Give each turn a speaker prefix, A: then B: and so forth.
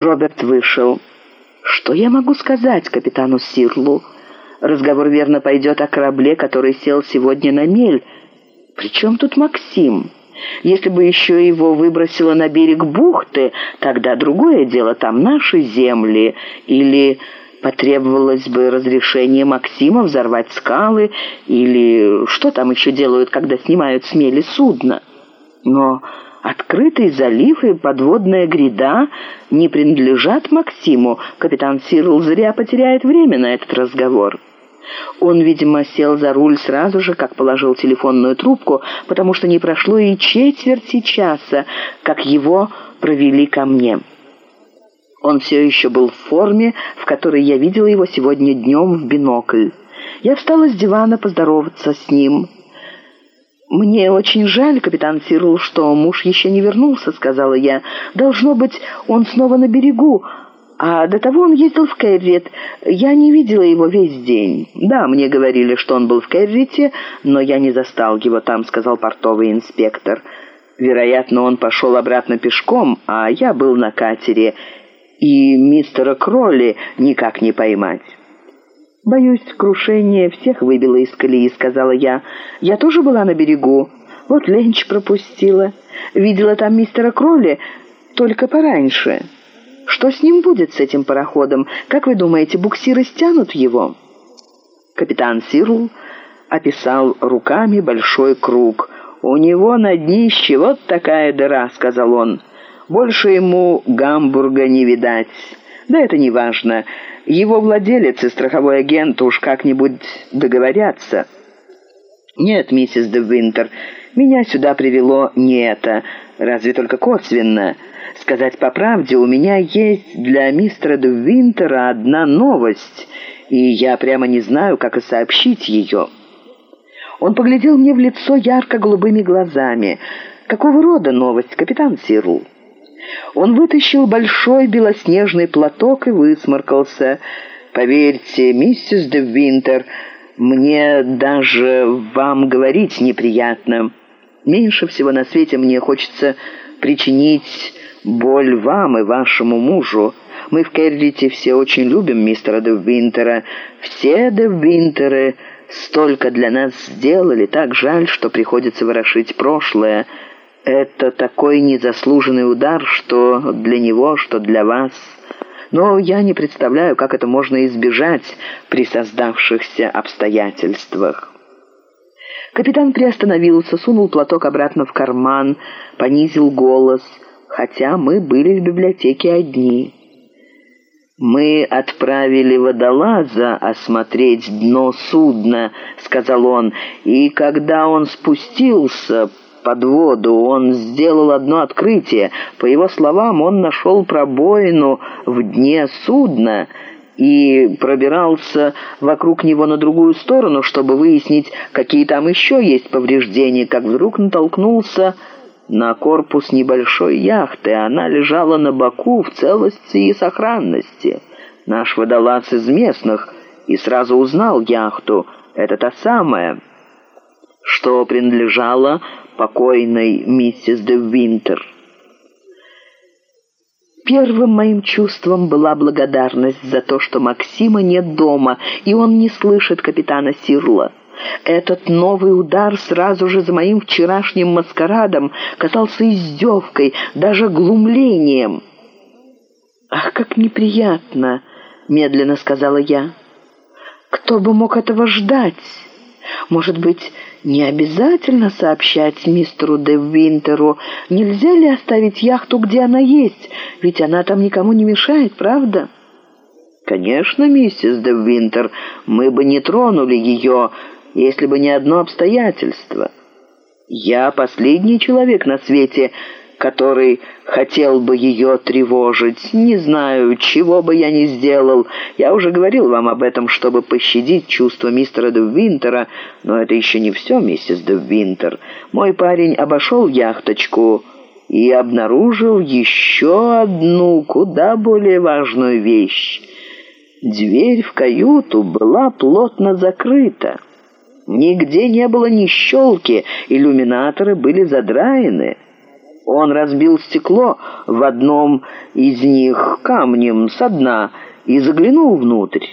A: Роберт вышел. «Что я могу сказать капитану Сирлу? Разговор верно пойдет о корабле, который сел сегодня на мель. Причем тут Максим? Если бы еще его выбросило на берег бухты, тогда другое дело, там наши земли. Или потребовалось бы разрешение Максима взорвать скалы, или что там еще делают, когда снимают с мели судно. Но открытый залив и подводная гряда не принадлежат Максиму. Капитан Сирл зря потеряет время на этот разговор. Он, видимо, сел за руль сразу же, как положил телефонную трубку, потому что не прошло и четверти часа, как его провели ко мне. Он все еще был в форме, в которой я видела его сегодня днем в бинокль. Я встала с дивана поздороваться с ним. «Мне очень жаль, капитан Сирл, что муж еще не вернулся», — сказала я. «Должно быть, он снова на берегу, а до того он ездил в Керрит. Я не видела его весь день. Да, мне говорили, что он был в Керрите, но я не застал его там», — сказал портовый инспектор. «Вероятно, он пошел обратно пешком, а я был на катере, и мистера Кролли никак не поймать». «Боюсь, крушение всех выбило из колеи», — сказала я. «Я тоже была на берегу. Вот Ленч пропустила. Видела там мистера Кролли только пораньше. Что с ним будет, с этим пароходом? Как вы думаете, буксиры стянут его?» Капитан Сирл описал руками большой круг. «У него на днище вот такая дыра», — сказал он. «Больше ему Гамбурга не видать». «Да это не важно. Его владелец и страховой агент уж как-нибудь договорятся. «Нет, миссис де Винтер, меня сюда привело не это, разве только косвенно. Сказать по правде, у меня есть для мистера де Винтера одна новость, и я прямо не знаю, как и сообщить ее». Он поглядел мне в лицо ярко-голубыми глазами. «Какого рода новость, капитан Сирл?» Он вытащил большой белоснежный платок и высморкался. «Поверьте, миссис де Винтер, мне даже вам говорить неприятно. Меньше всего на свете мне хочется причинить боль вам и вашему мужу. Мы в Керрите все очень любим мистера де Винтера. Все де Винтеры столько для нас сделали, так жаль, что приходится ворошить прошлое». Это такой незаслуженный удар, что для него, что для вас. Но я не представляю, как это можно избежать при создавшихся обстоятельствах». Капитан приостановился, сунул платок обратно в карман, понизил голос, хотя мы были в библиотеке одни. «Мы отправили водолаза осмотреть дно судна», — сказал он, — «и когда он спустился, под воду. Он сделал одно открытие. По его словам, он нашел пробоину в дне судна и пробирался вокруг него на другую сторону, чтобы выяснить, какие там еще есть повреждения, как вдруг натолкнулся на корпус небольшой яхты. Она лежала на боку в целости и сохранности. Наш водолаз из местных и сразу узнал яхту. Это та самая, что принадлежала покойной миссис де Винтер. Первым моим чувством была благодарность за то, что Максима нет дома, и он не слышит капитана Сирла. Этот новый удар сразу же за моим вчерашним маскарадом казался издевкой, даже глумлением. «Ах, как неприятно!» — медленно сказала я. «Кто бы мог этого ждать?» Может быть, не обязательно сообщать мистеру де Винтеру? Нельзя ли оставить яхту, где она есть? Ведь она там никому не мешает, правда?» «Конечно, миссис де Винтер, мы бы не тронули ее, если бы не одно обстоятельство. Я последний человек на свете, который хотел бы ее тревожить. Не знаю, чего бы я ни сделал. Я уже говорил вам об этом, чтобы пощадить чувства мистера де Винтера, но это еще не все, миссис де Винтер. Мой парень обошел яхточку и обнаружил еще одну, куда более важную вещь. Дверь в каюту была плотно закрыта. Нигде не было ни щелки, иллюминаторы были задраены. Он разбил стекло в одном из них камнем со дна и заглянул внутрь.